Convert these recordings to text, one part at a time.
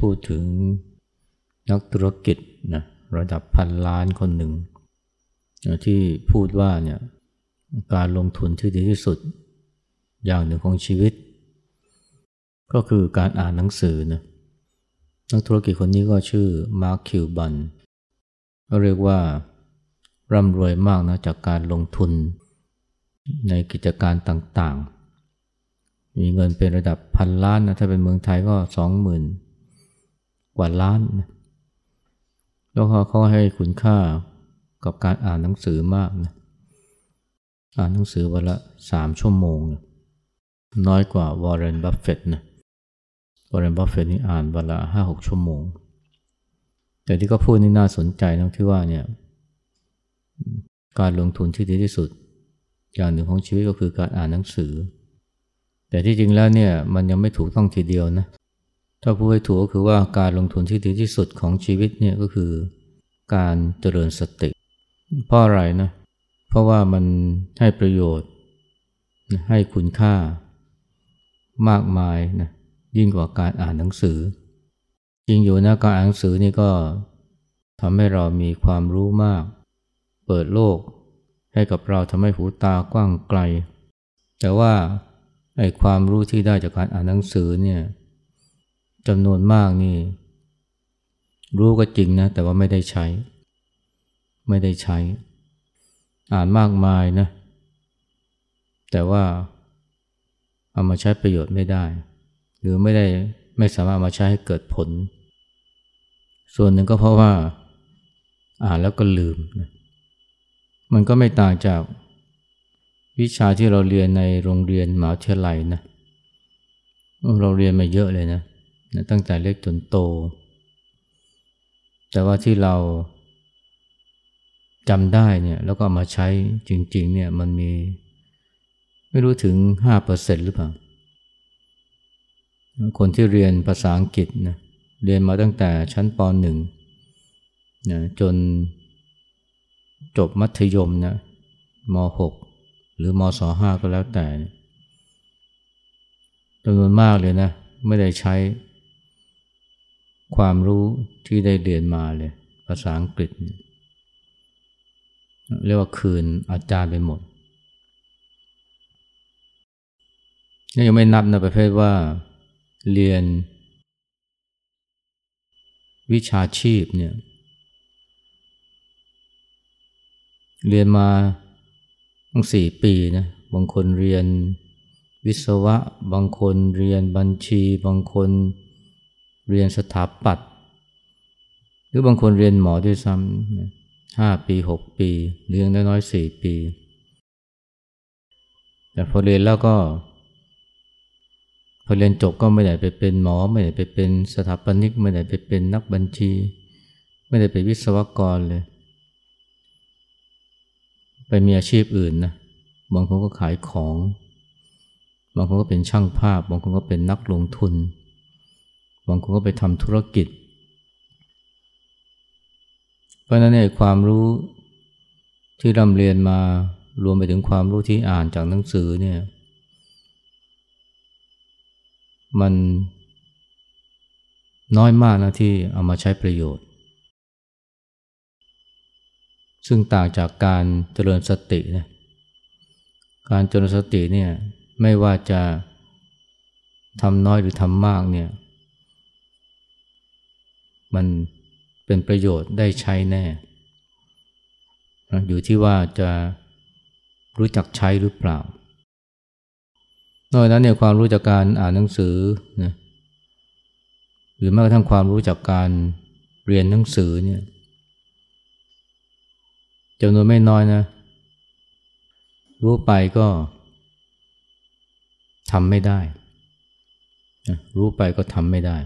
พูดถึงนักธุรกิจนะระดับพันล้านคนหนึ่งที่พูดว่าเนี่ยการลงทุนที่ดีที่สุด อย่างหนึ่งของชีวิต ก็คือการอ่านหนังสือนะนักธุรกิจคนนี้ก็ชื่อมาร์คคิวบันก็เรียกว่าร่ำรวยมากนะจากการลงทุนในกิจการต่างๆ มีเงินเป็นระดับพันล้านนะถ้าเป็นเมืองไทยก็สองหมื่น กว่าล้านนะแล้วเขาเขาให้คุณค่ากับการอ่านหนังสือมากนะ อ่านหนังสือวันละสามชั่วโมงนะน้อยกว่าวอร์เรน บัฟเฟตต์นะวอร์เรน บัฟเฟตต์นี่อ่านวันละห้าหกชั่วโมง แต่ที่เขาพูดนี่น่าสนใจนะที่ว่าเนี่ย การลงทุนที่ดีที่สุด อย่างหนึ่งของชีวิตก็คือการอ่านหนังสือ แต่ที่จริงแล้วเนี่ยมันยังไม่ถูกต้องทีเดียวนะ ถ้าพูดให้ถูกก็คือว่าการลงทุนที่ดีที่สุดของชีวิตเนี่ยก็คือการเจริญสติ เพราะอะไรนะ เพราะว่ามันให้ประโยชน์ ให้คุณค่ามากมายนะยิ่งกว่าการอ่านหนังสือ จริงอยู่นะการอ่านหนังสือนี่ก็ทำให้เรามีความรู้มาก เปิดโลก ให้กับเราทำให้หูตากว้างไกล แต่ว่าไอ้ความรู้ที่ได้จากการอ่านหนังสือเนี่ย จำนวนมากนี่ รู้ก็จริงนะ แต่ว่าไม่ได้ใช้ ไม่ได้ใช้ อ่านมากมายนะ แต่ว่าเอามาใช้ประโยชน์ไม่ได้ หรือไม่ได้ไม่สามารถมาใช้ให้เกิดผล ส่วนหนึ่งก็เพราะว่า อ่านแล้วก็ลืมนะมันก็ไม่ต่างจากวิชาที่เราเรียนในโรงเรียนมหาวิทยาลัยนะ เราเรียนมาเยอะเลยนะ ตั้งแต่เล็กจนโต แต่ว่าที่เราจำได้เนี่ยแล้วก็มาใช้จริงๆเนี่ยมันมี ไม่รู้ถึง 5%หรือเปล่า คนที่เรียนภาษาอังกฤษนะเรียนมาตั้งแต่ชั้นป .1 นะจนจบมัธยมนะม .6 หรือมศ .5 ก็แล้วแต่จำนวนมากเลยนะ ไม่ได้ใช้ ความรู้ที่ได้เรียนมาเลยภาษาอังกฤษ เรียกว่าคืนอาจารย์ไปหมดนี่ยังไม่นับนะประเภทว่าเรียน วิชาชีพเนี่ยเรียนมาตั้งสี่ปีนะบางคนเรียนวิศวะ บางคนเรียนบัญชี บางคนเเรียนสถาปัตย์หรือบางคนเรียนหมอด้วยซ้ำห้าปีหกปีเรียนน้อยๆสี่ปี แต่พอเรียนแล้วก็ พอเรียนจบก็ไม่ได้ไปเป็นหมอ ไม่ได้ไปเป็นสถาปนิก ไม่ได้ไปเป็นนักบัญชี ไม่ได้ไปวิศวกรเลย ไปมีอาชีพอื่นนะบางคนก็ขายของ บางคนก็เป็นช่างภาพ บางคนก็เป็นนักลงทุน บางคนก็ไปทำธุรกิจ เพราะนั้นเนี่ยความรู้ที่ร่ำเรียนมารวมไปถึงความรู้ที่อ่านจากหนังสือเนี่ย มันน้อยมากนะที่เอามาใช้ประโยชน์ ซึ่งต่างจากการเจริญสตินะการเจริญสติเนี่ยไม่ว่าจะทำน้อยหรือทำมากเนี่ย มันเป็นประโยชน์ได้ใช้แน่ อยู่ที่ว่าจะรู้จักใช้หรือเปล่า นอกจากนั้นเนี่ยความรู้จากการอ่านหนังสือนะหรือแม้กระทั่งความรู้จากการเรียนหนังสือเนี่ยจำนวนไม่น้อยนะ รู้ไปก็ทำไม่ได้ รู้ไปก็ทำไม่ได้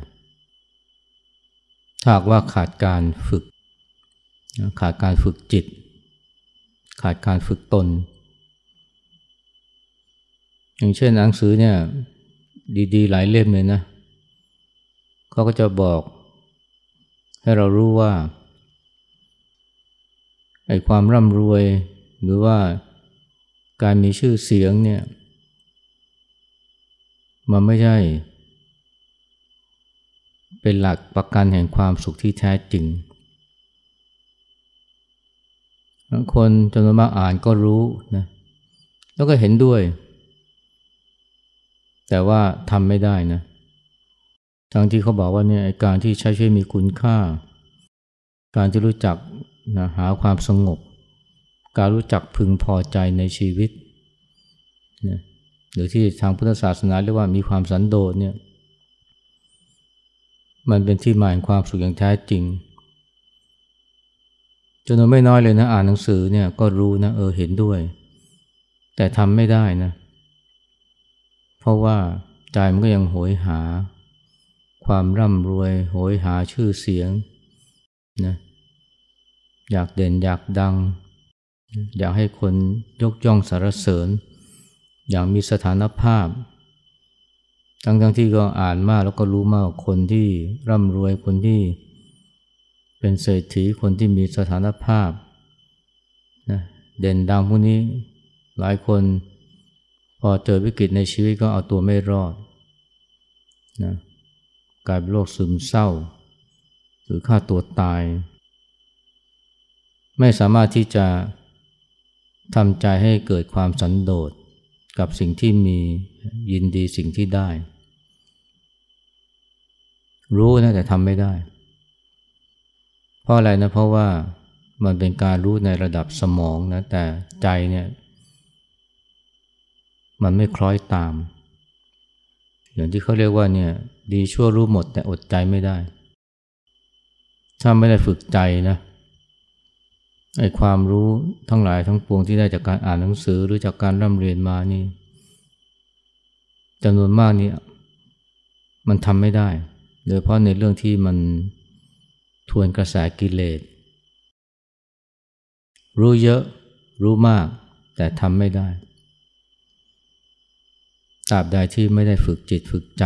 ถ้าว่าขาดการฝึก ขาดการฝึกจิต ขาดการฝึกตน อย่างเช่นหนังสือเนี่ยดีๆ หลายเล่มเลยนะเขาก็จะบอก ให้เรารู้ว่าไอ้ความร่ำรวยหรือว่าการมีชื่อเสียงเนี่ย มันไม่ใช่ เป็นหลักประกันแห่งความสุขที่แท้จริงคนจำนวนมากอ่านก็รู้นะแล้วก็เห็นด้วย แต่ว่าทำไม่ได้นะทั้งที่เขาบอกว่าเนี่ยการที่ใช้ชีวิตมีคุณค่า การที่รู้จักนะหาความสงบ การรู้จักพึงพอใจในชีวิตนะหรือที่ทางพุทธศาสนาเรียกว่ามีความสันโดษเนี่ย มันเป็นที่หมายความสุขอย่างแท้จริงจนไม่น้อยเลยนะอ่านหนังสือเนี่ยก็รู้นะเออเห็นด้วย แต่ทำไม่ได้นะ เพราะว่าใจมันก็ยังโหยหา ความร่ำรวย โหยหาชื่อเสียงนะอยากเด่นอยากดัง อยากให้คนยกย่องสรรเสริญ อยากมีสถานภาพ ทั้งทั้งที่ก็อ่านมากแล้วก็รู้มากคนที่ร่ำรวยคนที่เป็นเศรษฐีคนที่มีสถานภาพนะเด่นดังพวกนี้หลายคนพอเจอวิกฤตในชีวิตก็เอาตัวไม่รอดนะกลายเป็นโรคซึมเศร้า หรือฆ่าตัวตาย ไม่สามารถที่จะทำใจให้เกิดความสันโดษกับสิ่งที่มียินดีสิ่งที่ได้ รู้นะแต่ทำไม่ได้ เพราะอะไรนะเพราะว่ามันเป็นการรู้ในระดับสมองนะแต่ใจเนี่ย มันไม่คล้อยตาม อย่างที่เขาเรียกว่าเนี่ย ดีชั่วรู้หมด แต่อดใจไม่ได้ ถ้าไม่ได้ฝึกใจนะไอ้ความรู้ทั้งหลายทั้งปวงที่ได้จากการอ่านหนังสือหรือจากการร่ำเรียนมานี่จำนวนมากนี่มันทำไม่ได้ โดยเพราะในเรื่องที่มันทวนกระแสกิเลส รู้เยอะรู้มากแต่ทำไม่ได้ตราบใดที่ไม่ได้ฝึกจิตฝึกใจ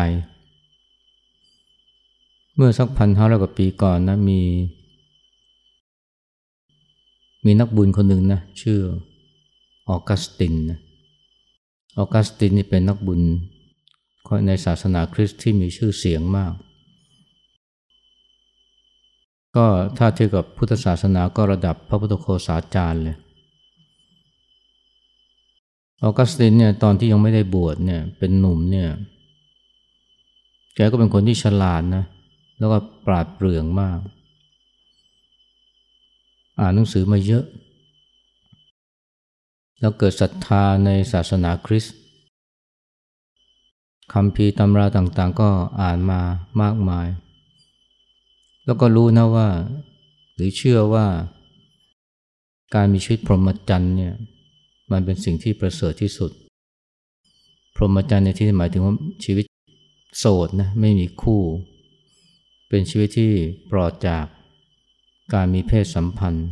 เมื่อสักพันห้าร้อยกว่าปีก่อนนะมี มีนักบุญคนหนึ่งนะชื่อออกัสตินนะออกัสตินนี่เป็นนักบุญในศาสนาคริสต์ที่มีชื่อเสียงมาก ก็ถ้าเทียบกับพุทธศาสนาก็ระดับพระพุทธโฆษาจารย์เลยออกัสตินเนี่ยตอนที่ยังไม่ได้บวชเนี่ยเป็นหนุ่มเนี่ยแกก็เป็นคนที่ฉลาดนะแล้วก็ปราดเปรื่องมาก อ่านหนังสือมาเยอะ แล้วเกิดศรัทธาในศาสนาคริสต์คำพีตำราต่างๆก็อ่านมามากมาย แล้วก็รู้นะว่า หรือเชื่อว่า การมีชีวิตพรหมจรรย์เนี่ยมันเป็นสิ่งที่ประเสริฐที่สุด พรหมจรรย์ในที่หมายถึงว่าชีวิตโสดนะไม่มีคู่ เป็นชีวิตที่ปลอดจากการมีเพศสัมพันธ์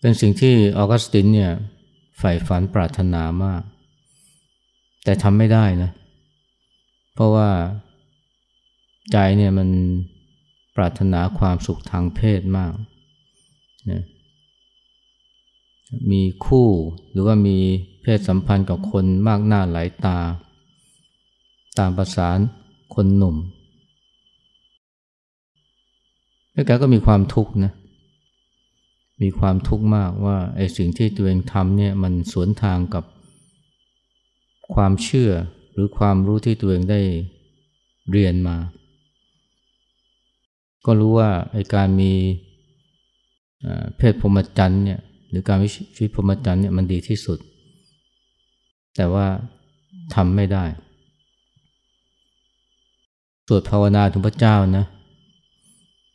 เป็นสิ่งที่ออกัสตินเนี่ยใฝ่ฝันปรารถนามาก แต่ทำไม่ได้นะ เพราะว่า ใจเนี่ยมันปรารถนาความสุขทางเพศมากนะมีคู่หรือว่ามีเพศสัมพันธ์กับคนมากหน้าหลายตา ตามประสานคนหนุ่มแล้วแกก็มีความทุกข์นะ มีความทุกข์มากว่าไอ้สิ่งที่ตัวเองทำเนี่ยมันสวนทางกับความเชื่อหรือความรู้ที่ตัวเองได้เรียนมา ก็รู้ว่าไอการมีเพศพรหมจรรย์เนี่ยหรือการวิชีวิตพรหมจรรย์เนี่ยมันดีที่สุด แต่ว่าทำไม่ได้ สวดภาวนาถึงพระเจ้านะ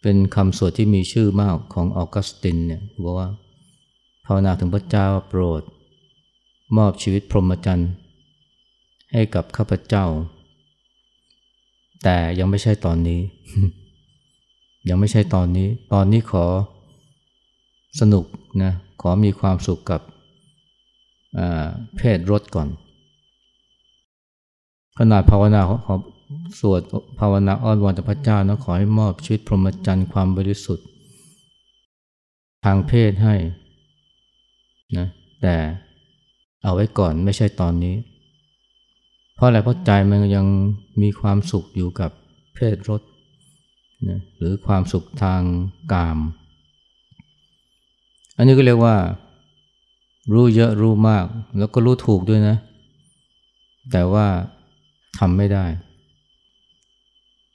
เป็นคำสวดที่มีชื่อมากของออกัสตินเนี่ยบอกว่าภาวนาถึงพระเจ้าโปรด มอบชีวิตพรหมจรรย์ให้กับข้าพเจ้า แต่ยังไม่ใช่ตอนนี้ ยังไม่ใช่ตอนนี้ ตอนนี้ขอสนุกนะขอมีความสุขกับเพศรถก่อน ขนาดภาวนาขอสวดภาวนาอ้อนวอนต่อพระเจ้านะขอให้มอบชีวิตพรหมจรรย์ความบริสุทธิ์ ทางเพศให้นะแต่เอาไว้ก่อนไม่ใช่ตอนนี้ เพราะอะไรเพราะใจมันยังมีความสุขอยู่กับเพศรส นะหรือความสุขทางกาม อันนี้ก็เรียกว่า รู้เยอะรู้มาก แล้วก็รู้ถูกด้วยนะ แต่ว่าทำไม่ได้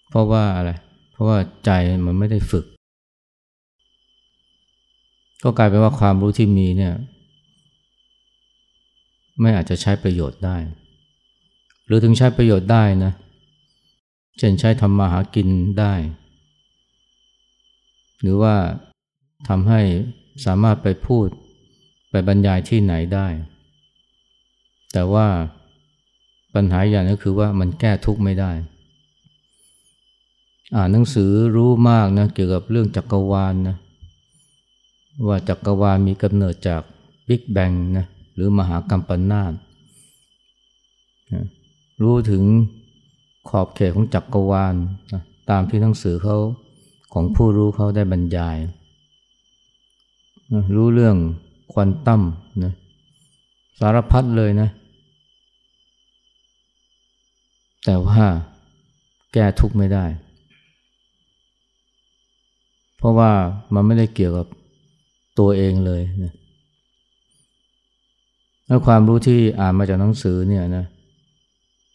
เพราะว่าอะไร เพราะว่าใจมันไม่ได้ฝึก ก็กลายเป็นว่าความรู้ที่มีเนี่ย ไม่อาจจะใช้ประโยชน์ได้ หรือถึงใช้ประโยชน์ได้นะเช่นใช้ทำมาหากินได้ หรือว่าทำให้สามารถไปพูดไปบรรยายที่ไหนได้ แต่ว่าปัญหาอย่างก็คือว่ามันแก้ทุกข์ไม่ได้ อ่านหนังสือรู้มากนะเกี่ยวกับเรื่องจักรวาลนนะว่าจักรวาลมีกำเนิดจากบิ๊กแบงนะหรือมหากรรมปนาตรู้ถึงขอบเขตของจักรวาลนะตามที่หนังสือเขา ของผู้รู้เขาได้บรรยายนะรู้เรื่องควอนตัมนะสารพัดเลยนะ แต่ว่าแก้ทุกข์ไม่ได้ เพราะว่ามันไม่ได้เกี่ยวกับตัวเองเลยนะแล้วความรู้ที่อ่านมาจากหนังสือเนี่ยนะ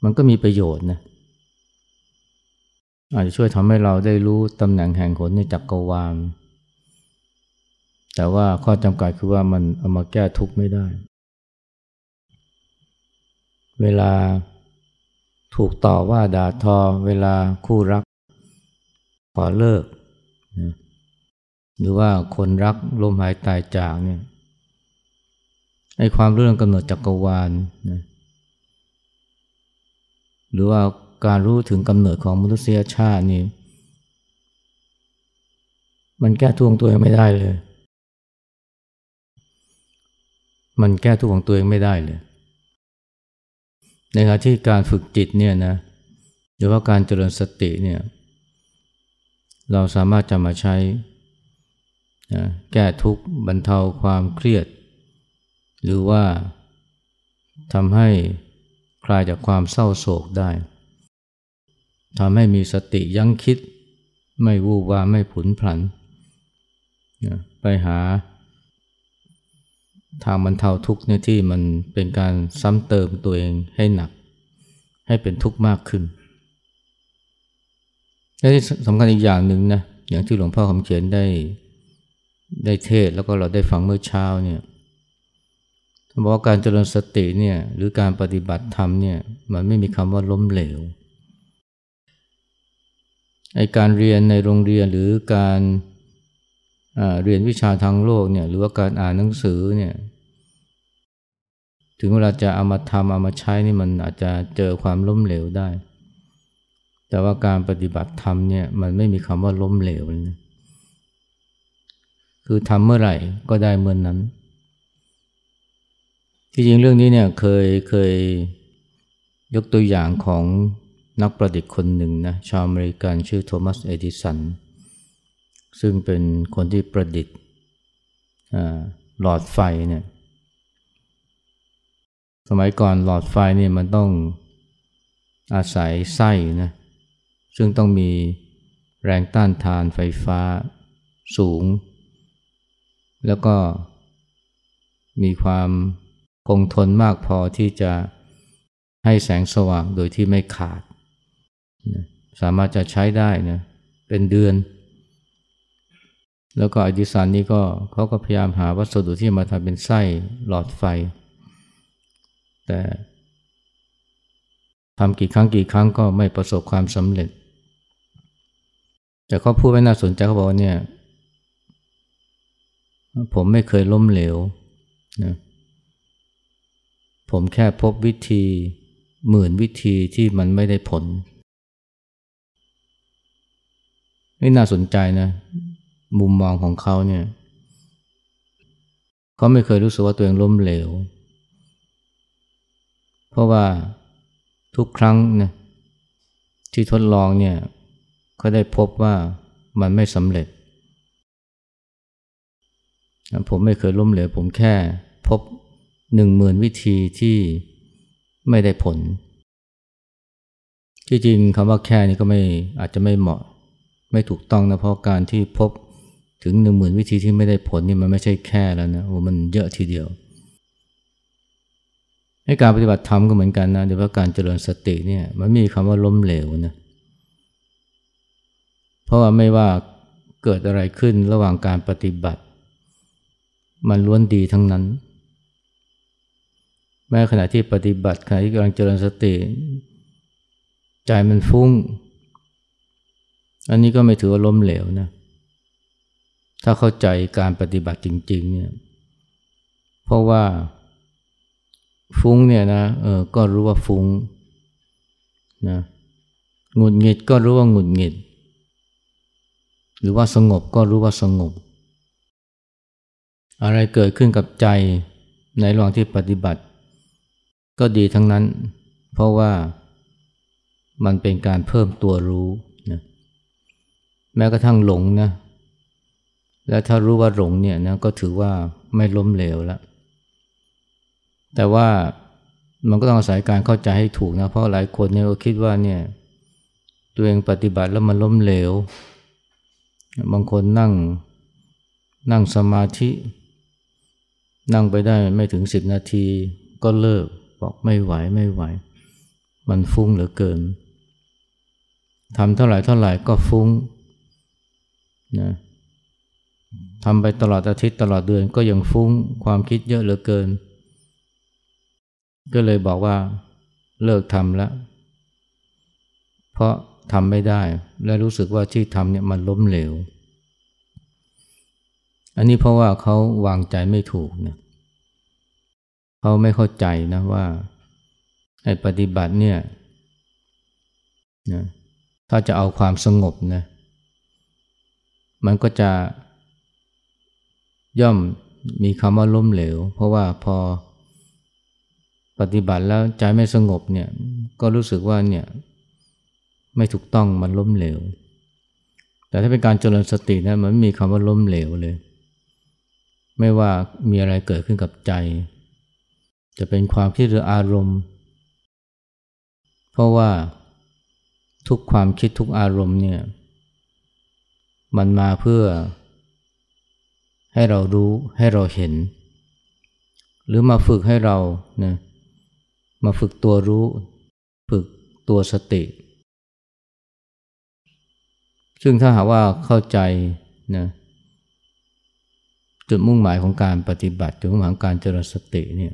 มันก็มีประโยชน์นะ อาจจะช่วยทำให้เราได้รู้ตำแหน่งแห่งผลในจักรวาล แต่ว่าข้อจำกัดคือว่ามันเอามาแก้ทุกข์ไม่ได้ เวลาถูกต่อว่าด่าทอ เวลาคู่รัก ขอเลิก หรือว่าคนรักลมหายตายจากเนี่ยไอ้ความเรื่องกำหนดจักรวาลนะหรือว่า การรู้ถึงกำเนิดของมนุษยชาตินี่มันแก้ทุกข์ของตัวเองไม่ได้เลย มันแก้ทุกข์ของตัวเองไม่ได้เลย ในขณะที่การฝึกจิตเนี่ยนะหรือว่าการเจริญสติเนี่ยเราสามารถจะมาใช้แก้ทุกข์บรรเทาความเครียด หรือว่าทำให้คลายจากความเศร้าโศกได้ ทำให้มีสติยั้งคิด ไม่วูบวาไม่ผุนผันไปหา ทางบรรเทาทุกข์เนี่ยที่มันเป็นการซ้ำเติมตัวเองให้หนัก ให้เป็นทุกข์มากขึ้น และที่สำคัญอีกอย่างหนึ่งนะอย่างที่หลวงพ่อคำเขียนได้ได้เทศแล้วก็เราได้ฟังเมื่อเช้าเนี่ยบอกว่าการเจริญสติเนี่ยหรือการปฏิบัติธรรมเนี่ยมันไม่มีคำว่าล้มเหลว ไอการเรียนในโรงเรียนหรือการเรียนวิชาทางโลกเนี่ยหรือว่าการอ่านหนังสือเนี่ยถึงเวลาจะเอามาทำเอามาใช้นี่มันอาจจะเจอความล้มเหลวได้ แต่ว่าการปฏิบัติธรรมเนี่ยมันไม่มีคำว่าล้มเหลวเลยคือทำเมื่อไหร่ก็ได้เมื่อนนั้น ที่จริงเรื่องนี้เนี่ยเคยเคยยกตัวอย่างของ นักประดิษฐ์คนหนึ่งนะชาวอเมริกันชื่อโทมัสเอดิสัน ซึ่งเป็นคนที่ประดิษฐ์หลอดไฟเนี่ยสมัยก่อนหลอดไฟนี่มันต้องอาศัยไส้นะซึ่งต้องมีแรงต้านทานไฟฟ้าสูง แล้วก็มีความคงทนมากพอที่จะให้แสงสว่างโดยที่ไม่ขาด สามารถจะใช้ได้นะเป็นเดือน แล้วก็อดิสันนี่ก็เขาก็พยายามหาวัสดุที่มาทำเป็นไส้หลอดไฟ แต่ทำกี่ครั้งกี่ครั้งก็ไม่ประสบความสำเร็จ แต่เขาพูดไว้น่าสนใจเขาบอกว่าเนี่ย ผมไม่เคยล้มเหลวนะผมแค่พบวิธีหมื่นวิธีที่มันไม่ได้ผล นี่น่าสนใจนะ มุมมองของเขาเนี่ย เขาไม่เคยรู้สึกว่าตัวเองล้มเหลว เพราะว่าทุกครั้งนะที่ทดลองเนี่ยเขาได้พบว่ามันไม่สำเร็จ ผมไม่เคยล้มเหลว ผมแค่พบหนึ่งหมื่นวิธีที่ไม่ได้ผล ที่จริงคำว่าแค่นี้ก็ไม่อาจจะไม่เหมาะ ไม่ถูกต้องนะเพราะการที่พบถึงหนึ่งหมื่นวิธีที่ไม่ได้ผลนี่มันไม่ใช่แค่แล้วนะโอ้มันเยอะทีเดียวให้การปฏิบัติธรรมก็เหมือนกันนะโดยเฉพาะการเจริญสติเนี่ยมันมีคำว่าล้มเหลวนะเพราะว่าไม่ว่าเกิดอะไรขึ้นระหว่างการปฏิบัติ มันล้วนดีทั้งนั้น แม้ขณะที่ปฏิบัติขณะที่กำลังเจริญสติ ใจมันฟุ้ง อันนี้ก็ไม่ถือว่าล้มเหลวนะ ถ้าเข้าใจการปฏิบัติจริง ๆ เนี่ย เพราะว่าฟุ้งเนี่ยนะเออก็รู้ว่าฟุ้งนะหงุดหงิดก็รู้ว่าหงุดหงิด หรือว่าสงบก็รู้ว่าสงบ อะไรเกิดขึ้นกับใจในระหว่างที่ปฏิบัติ ก็ดีทั้งนั้น เพราะว่ามันเป็นการเพิ่มตัวรู้ แม้กระทั่งหลงนะและถ้ารู้ว่าหลงเนี่ยนะก็ถือว่าไม่ล้มเหลวแล้วแต่ว่ามันก็ต้องอาศัยการเข้าใจให้ถูกนะเพราะหลายคนเนี่ยก็คิดว่าเนี่ย ตัวเองปฏิบัติแล้วมันล้มเหลว บางคนนั่งนั่งสมาธิ นั่งไปได้ไม่ถึงสิบนาทีก็เลิกบอกไม่ไหวไม่ไหว มันฟุ้งเหลือเกินทำเท่าไหร่เท่าไหร่ก็ฟุ้ง นะทำไปตลอดอาทิตย์ตลอดเดือนก็ยังฟุ้งความคิดเยอะเหลือเกิน ก็เลยบอกว่าเลิกทำแล้ว เพราะทำไม่ได้และรู้สึกว่าที่ทำเนี่ยมันล้มเหลว อันนี้เพราะว่าเขาวางใจไม่ถูกนะเขาไม่เข้าใจนะว่าไอ้ปฏิบัติเนี่ยนะถ้าจะเอาความสงบนะ มันก็จะ ย่อมมีคำว่าล้มเหลว เพราะว่าพอปฏิบัติแล้วใจไม่สงบเนี่ยก็รู้สึกว่าเนี่ยไม่ถูกต้องมันล้มเหลว แต่ถ้าเป็นการเจริญสตินะมันไม่มีคำว่าล้มเหลวเลย ไม่ว่ามีอะไรเกิดขึ้นกับใจ จะเป็นความคิดหรืออารมณ์ เพราะว่าทุกความคิดทุกอารมณ์เนี่ย มันมาเพื่อ ให้เรารู้ให้เราเห็น หรือมาฝึกให้เรานะมาฝึกตัวรู้ ฝึกตัวสติ ซึ่งถ้าหากว่าเข้าใจนะจุดมุ่งหมายของการปฏิบัติจุดมุ่งหมายของการเจริญสติเนี่ย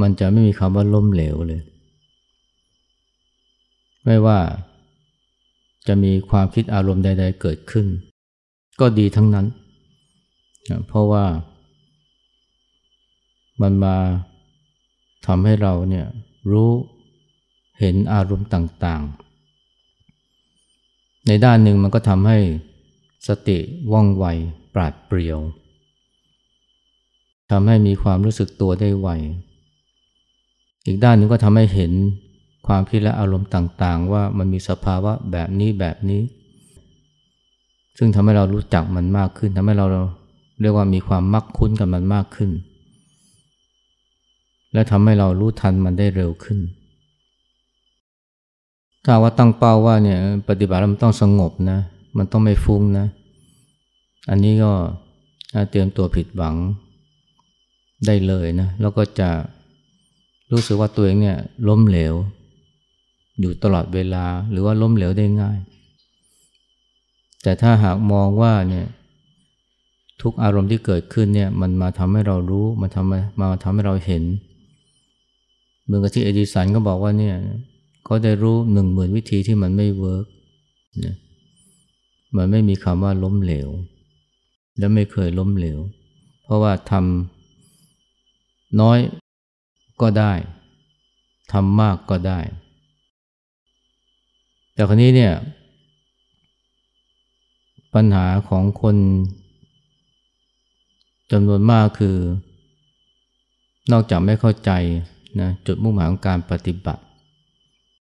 มันจะไม่มีคำว่าล้มเหลวเลย ไม่ว่า จะมีความคิดอารมณ์ใด ๆ เกิดขึ้น ก็ดีทั้งนั้น เพราะว่ามันมาทำให้เราเนี่ยรู้เห็นอารมณ์ต่างๆ ในด้านหนึ่งมันก็ทำให้สติว่องไวปราดเปรียวทำให้มีความรู้สึกตัวได้ไว อีกด้านหนึ่งก็ทำให้เห็น ความคิดและอารมณ์ต่างๆ ว่ามันมีสภาวะแบบนี้แบบนี้ ซึ่งทำให้เรารู้จักมันมากขึ้นทำให้เราเรียกว่ามีความมักคุ้นกับมันมากขึ้น และทำให้เรารู้ทันมันได้เร็วขึ้น ถ้าว่าตั้งเป้าว่าเนี่ยปฏิบัติมันต้องสงบนะ มันต้องไม่ฟุ้งนะ อันนี้ก็เตรียมตัวผิดหวังได้เลยนะ แล้วก็จะรู้สึกว่าตัวเองเนี่ยล้มเหลว อยู่ตลอดเวลาหรือว่าล้มเหลวได้ง่าย แต่ถ้าหากมองว่าเนี่ยทุกอารมณ์ที่เกิดขึ้นเนี่ยมันมาทำให้เรารู้มาทำมาทำให้เราเห็นเหมือนกับที่เอดิสันก็บอกว่าเนี่ยเขาได้รู้หนึ่งหมื่นวิธีที่มันไม่เวิร์กนะมันไม่มีคำว่าล้มเหลว และไม่เคยล้มเหลว เพราะว่าทำน้อยก็ได้ทำมากก็ได้ แต่ครนี้เนี่ยปัญหาของคนจำนวนมากคือ นอกจากไม่เข้าใจนะจุดมุ่งหมายของการปฏิบัติ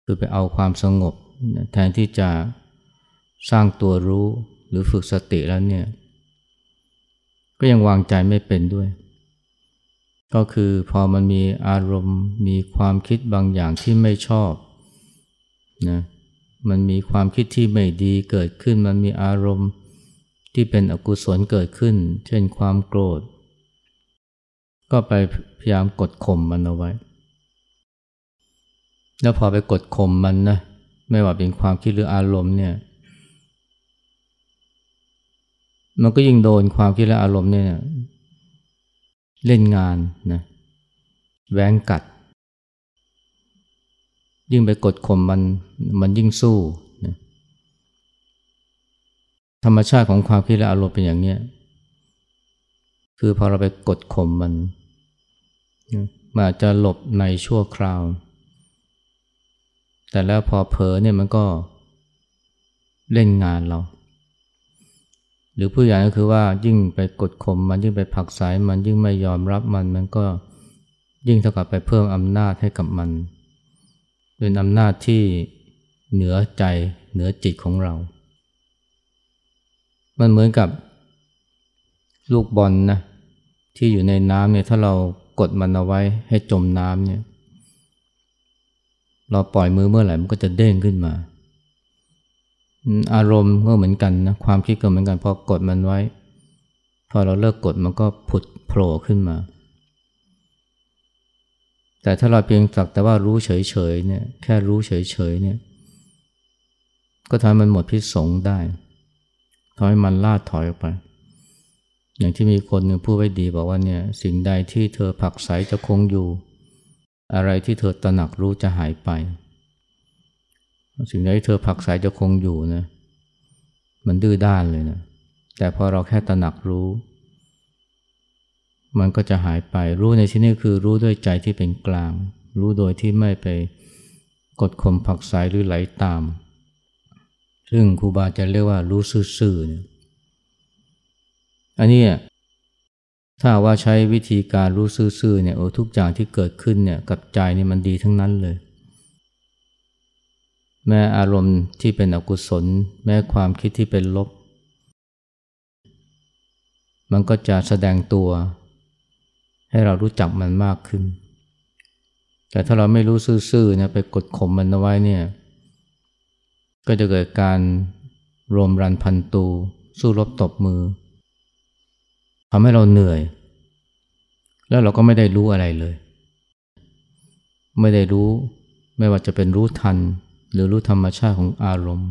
คือไปเอาความสงบนะแทนที่จะสร้างตัวรู้หรือฝึกสติแล้วเนี่ยก็ยังวางใจไม่เป็นด้วย ก็คือพอมันมีอารมณ์มีความคิดบางอย่างที่ไม่ชอบนะ มันมีความคิดที่ไม่ดีเกิดขึ้น มันมีอารมณ์ที่เป็นอกุศลเกิดขึ้น เช่นความโกรธ ก็ไปพยายามกดข่มมันเอาไว้ แล้วพอไปกดข่มมันนะ ไม่ว่าเป็นความคิดหรืออารมณ์เนี่ย มันก็ยิ่งโดนความคิดและอารมณ์เนี่ยเล่นงานนะแหวงกัด ยิ่งไปกดข่มมันมันยิ่งสู้นะธรรมชาติของความคิดและอารมณ์เป็นอย่างนี้คือพอเราไปกดข่มมันมันอาจจะหลบในชั่วคราว แต่แล้วพอเผลอเนี่ยมันก็เล่นงานเรา หรือผู้ใหญ่ก็คือว่ายิ่งไปกดข่มมันยิ่งไปผักสายมันยิ่งไม่ยอมรับมันมันก็ยิ่งเท่ากับไปเพิ่มอำนาจให้กับมัน เป็นอำนาจที่เหนือใจเหนือจิตของเรา มันเหมือนกับลูกบอลนนะที่อยู่ในน้ำเนี่ยถ้าเรากดมันเอาไว้ให้จมน้ำเนี่ย เราปล่อยมือเมื่อไหร่มันก็จะเด้งขึ้นมา อารมณ์ก็เหมือนกันนะความคิดก็เหมือนกันพอกดมันไว้ พอเราเลิกกดมันก็ผุดโผล่ขึ้นมา แต่ถ้าเราเพียงสักแต่ว่ารู้เฉยๆเนี่ยแค่รู้เฉยๆเนี่ยก็ทำให้มันหมดพิษสงได้ทำให้มันล่าถอยออกไป อย่างที่มีคนหนึ่งพูดไว้ดีบอกว่าเนี่ยสิ่งใดที่เธอผักใสจะคงอยู่ อะไรที่เธอตระหนักรู้จะหายไป สิ่งไหนเธอผักใสจะคงอยู่นะมันดื้อด้านเลยนะแต่พอเราแค่ตระหนักรู้ มันก็จะหายไปรู้ในที่นี้คือรู้ด้วยใจที่เป็นกลาง รู้โดยที่ไม่ไปกดข่มผักสายหรือไหลตาม ซึ่งครูบาจะเรียกว่ารู้ซื่อๆเนี่ยอันนี้ถ้าว่าใช้วิธีการรู้ซื่อๆเนี่ยโอ้ทุกอย่างที่เกิดขึ้นเนี่ยกับใจนี่มันดีทั้งนั้นเลย แม้อารมณ์ที่เป็นอกุศล แม้ความคิดที่เป็นลบ มันก็จะแสดงตัว ให้เรารู้จักมันมากขึ้น แต่ถ้าเราไม่รู้ซื่อๆนะไปกดข่มมันเอาไว้เนี่ย ก็จะเกิดการรวมรันพันตู สู้รบตบมือทำให้เราเหนื่อย แล้วเราก็ไม่ได้รู้อะไรเลย ไม่ได้รู้ไม่ว่าจะเป็นรู้ทัน หรือรู้ธรรมชาติของอารมณ์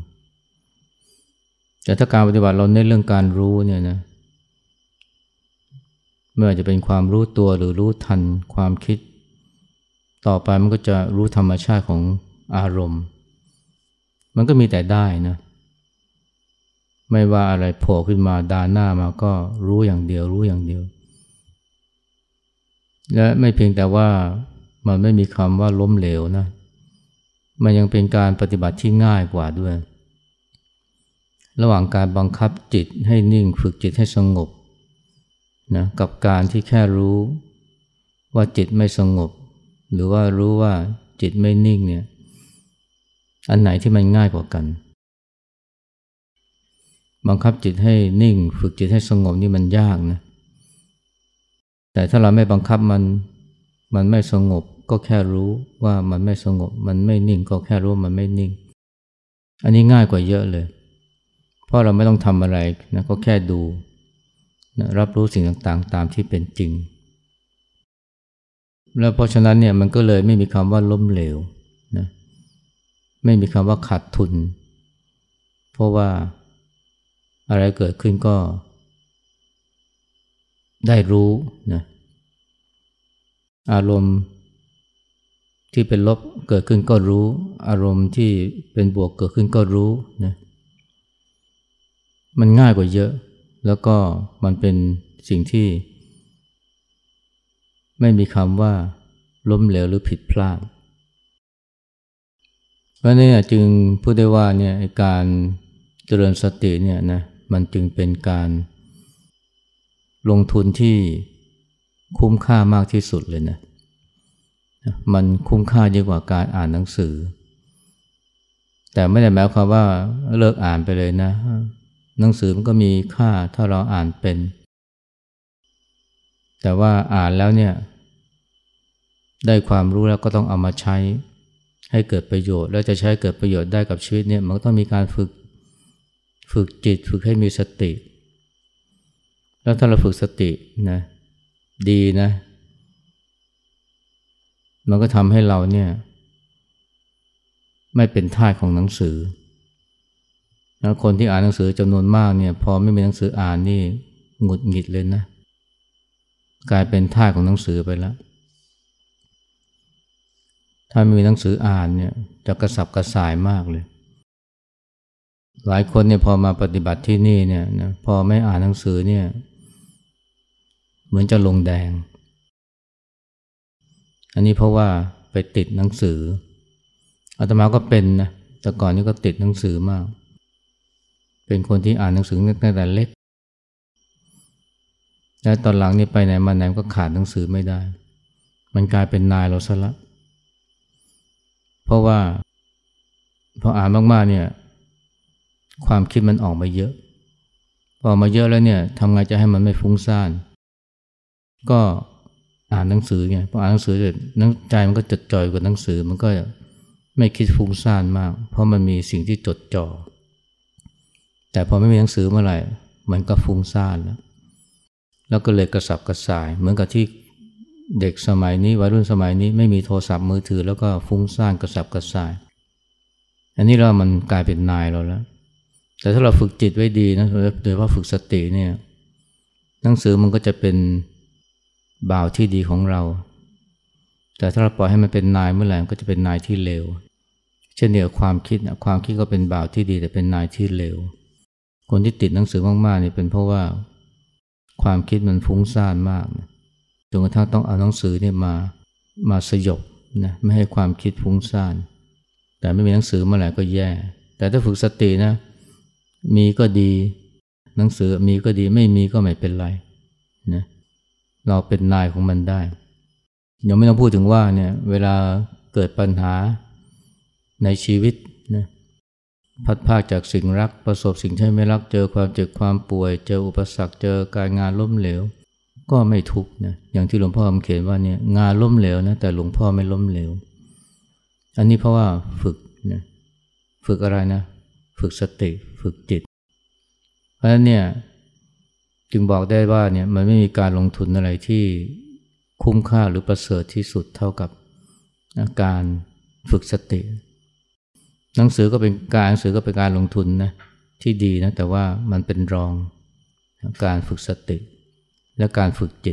แต่ถ้าการปฏิบัติเราเน้นเรื่องการรู้เนี่ยนะ ไม่ว่าจะเป็นความรู้ตัวหรือรู้ทันความคิด ต่อไปมันก็จะรู้ธรรมชาติของอารมณ์ มันก็มีแต่ได้นะไม่ว่าอะไรโผล่ขึ้นมาดาหน้ามาก็รู้อย่างเดียว รู้อย่างเดียว และไม่เพียงแต่ว่ามันไม่มีคำว่าล้มเหลวนะมันยังเป็นการปฏิบัติที่ง่ายกว่าด้วย ระหว่างการบังคับจิตให้นิ่งฝึกจิตให้สงบ นะกับการที่แค่รู้ว่าจิตไม่สงบ หรือว่ารู้ว่าจิตไม่นิ่งเนี่ยอันไหนที่มันง่ายกว่ากัน บังคับจิตให้นิ่ง ฝึกจิตให้สงบนี่มันยากนะแต่ถ้าเราไม่บังคับมันมันไม่สงบก็แค่รู้ว่ามันไม่สงบ มันไม่นิ่งก็แค่รู้มันไม่นิ่ง อันนี้ง่ายกว่าเยอะเลย เพราะเราไม่ต้องทำอะไรนะก็แค่ดู นะรับรู้สิ่งต่างๆ ตามที่เป็นจริง แล้วเพราะฉะนั้นเนี่ยมันก็เลยไม่มีคำว่าล้มเหลวนะไม่มีคำว่าขาดทุน เพราะว่าอะไรเกิดขึ้นก็ ได้รู้นะอารมณ์ที่เป็นลบเกิดขึ้นก็รู้ อารมณ์ที่เป็นบวกเกิดขึ้นก็รู้นะมันง่ายกว่าเยอะ แล้วก็มันเป็นสิ่งที่ ไม่มีคำว่า ล้มเหลวหรือผิดพลาด เพราะนี่จึงพูดได้ว่าเนี่ยการเจริญสติเนี่ยนะมันจึงเป็นการลงทุนที่คุ้มค่ามากที่สุดเลยนะ มันคุ้มค่าเยอะกว่าการอ่านหนังสือ แต่ไม่ได้หมายความว่าเลิกอ่านไปเลยนะ หนังสือมันก็มีค่าถ้าเราอ่านเป็น แต่ว่าอ่านแล้วเนี่ย ได้ความรู้แล้วก็ต้องเอามาใช้ ให้เกิดประโยชน์ แล้วจะใช้เกิดประโยชน์ได้กับชีวิตเนี่ยมันต้องมีการฝึกฝึกจิตฝึกให้มีสติ แล้วถ้าเราฝึกสตินะดีนะ มันก็ทำให้เราเนี่ย ไม่เป็นท่าของหนังสือ แล้วคนที่อ่านหนังสือจำนวนมากเนี่ยพอไม่มีหนังสืออ่านนี่หงุดหงิดเลยนะ กลายเป็นท่าของหนังสือไปแล้ว ถ้าไม่มีหนังสืออ่านเนี่ยจะกระสับกระส่ายมากเลย หลายคนเนี่ยพอมาปฏิบัติที่นี่เนี่ยนะพอไม่อ่านหนังสือเนี่ย เหมือนจะลงแดง อันนี้เพราะว่าไปติดหนังสืออาตมาก็เป็นนะแต่ก่อนนี้ก็ติดหนังสือมาก เป็นคนที่อ่านหนังสือตั้งแต่เล็ก และตอนหลังนี่ไปไหนมาไหนก็ขาดหนังสือไม่ได้ มันกลายเป็นนายเราซะละ เพราะว่าพออ่านมากๆเนี่ยความคิดมันออกมาเยอะ พอมาเยอะแล้วเนี่ยทำไงจะให้มันไม่ฟุ้งซ่าน ก็อ่านหนังสือไงพออ่านหนังสือเสร็จนังใจมันก็จดจ่อยกับหนังสือมันก็ไม่คิดฟุ้งซ่านมาก เพราะมันมีสิ่งที่จดจ่อ แต่พอไม่มีหนังสือเมื่อไหร่ มันก็ฟุ้งซ่านแล้วแล้วก็เลยกระสับกระส่าย เหมือนกับที่เด็กสมัยนี้วัยรุ่นสมัยนี้ไม่มีโทรศัพท์มือถือ แล้วก็ฟุ้งซ่านกระสับกระส่าย อันนี้เรามันกลายเป็นนายเราแล้ว แต่ถ้าเราฝึกจิตไว้ดีนะโดยเฉพาะฝึกสติเนี่ยหนังสือมันก็จะเป็นบ่าวที่ดีของเรา แต่ถ้าเราปล่อยให้มันเป็นนายเมื่อไหร่ก็จะเป็นนายที่เลว เช่นเดียวความคิดนะความคิดก็เป็นบ่าวที่ดีแต่เป็นนายที่เลว คนที่ติดหนังสือมากๆเนี่ยเป็นเพราะว่าความคิดมันฟุ้งซ่านมากนะจนกระทั่งต้องเอาหนังสือเนี่ยมามาสยบนะไม่ให้ความคิดฟุ้งซ่าน แต่ไม่มีหนังสือเมื่อไหร่ก็แย่ แต่ถ้าฝึกสตินะ มีก็ดี หนังสือมีก็ดีไม่มีก็ไม่เป็นไรนะเราเป็นนายของมันได้ยังไม่ต้องพูดถึงว่าเนี่ยเวลาเกิดปัญหาในชีวิตนะ พัดภาคจากสิ่งรักประสบสิ่งที่ไม่รักเจอความเจ็บความป่วย เจออุปสรรคเจอการงานล้มเหลว ก็ไม่ทุกข์นะอย่างที่หลวงพ่อเขียนว่าเนี่ยงานล้มเหลวนะแต่หลวงพ่อไม่ล้มเหลว อันนี้เพราะว่าฝึกนะฝึกอะไรนะ ฝึกสติฝึกจิต เพราะฉะนั้นเนี่ยจึงบอกได้ว่าเนี่ยมันไม่มีการลงทุนอะไรที่คุ้มค่าหรือประเสริฐที่สุดเท่ากับการฝึกสติ หนังสือก็เป็นการหนังสือก็เป็นการลงทุนนะที่ดีนะแต่ว่ามันเป็นรองการฝึกสติ และการฝึกจิต